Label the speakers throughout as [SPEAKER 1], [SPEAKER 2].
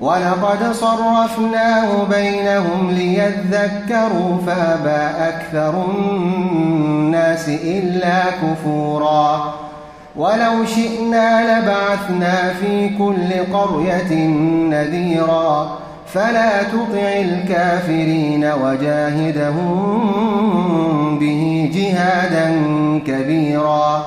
[SPEAKER 1] ولقد صرفناه بينهم ليذكروا فأبى أكثر الناس إلا كفورا. ولو شئنا لبعثنا في كل قرية نذيرا. فلا تطع الكافرين وجاهدهم به جهادا كبيرا.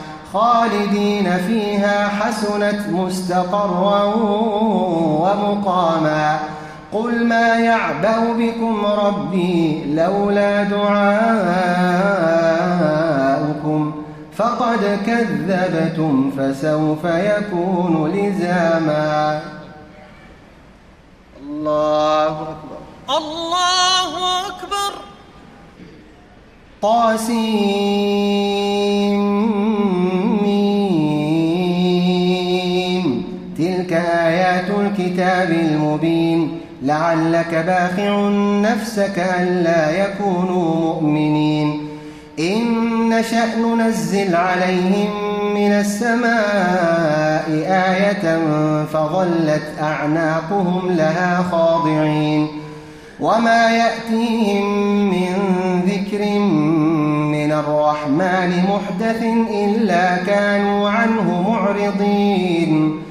[SPEAKER 1] خالدين فيها حسنت مستقرا ومقاما. قل ما يعبأ بكم ربي لولا دعاؤكم فقد كذبتم فسوف يكون لزاما. الله أكبر.
[SPEAKER 2] الله أكبر.
[SPEAKER 1] طاسيم. الكتاب المبين. لعلك باخع نفسك ألا يكونوا مؤمنين. إن نشأ ننزل عليهم من السماء آية فظلت أعناقهم لها خاضعين. وما يأتيهم من ذكر من الرحمن محدث إلا كانوا عنه معرضين.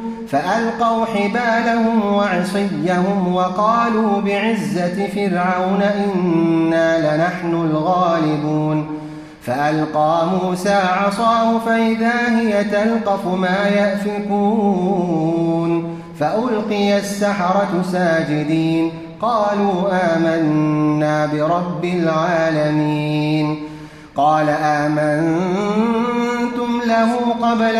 [SPEAKER 1] فألقوا حبالهم وعصيهم وقالوا بعزة فرعون إنا لنحن الغالبون. فألقى موسى عصاه فإذا هي تلقف ما يأفكون. فألقي السحرة ساجدين. قالوا آمنا برب العالمين. قال آمنتم له قبل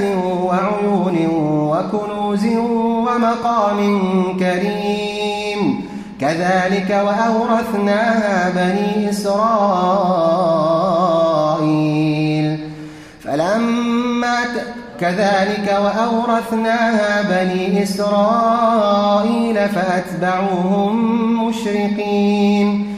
[SPEAKER 1] وعيون وكنوز ومقام كريم. كذلك وأورثناها بني إسرائيل. فلما كذلك وأورثناها بني إسرائيل فأتبعوهم مشرقين.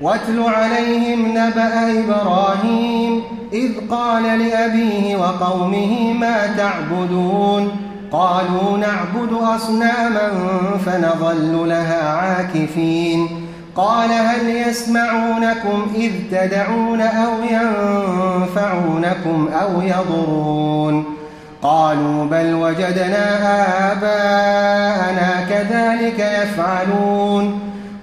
[SPEAKER 1] واتل عليهم نبأ إبراهيم إذ قال لأبيه وقومه ما تعبدون؟ قالوا نعبد أصناما فنظل لها عاكفين. قال هل يسمعونكم إذ تدعون أو ينفعونكم أو يضرون؟ قالوا بل وجدنا آباءنا كذلك يفعلون.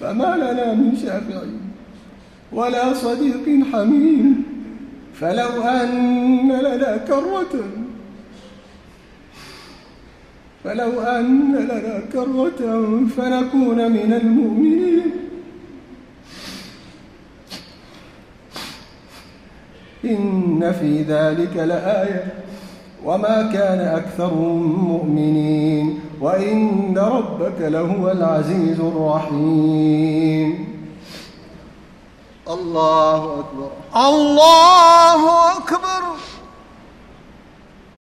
[SPEAKER 1] فما لنا من شافعين ولا صديق حميم. فلو أن لنا كرة فلو أن لنا كرة فنكون من المؤمنين. إن في ذلك لآية. وما كان أكثرهم مؤمنين وإن ربك لهو العزيز الرحيم. الله أكبر.
[SPEAKER 2] الله أكبر.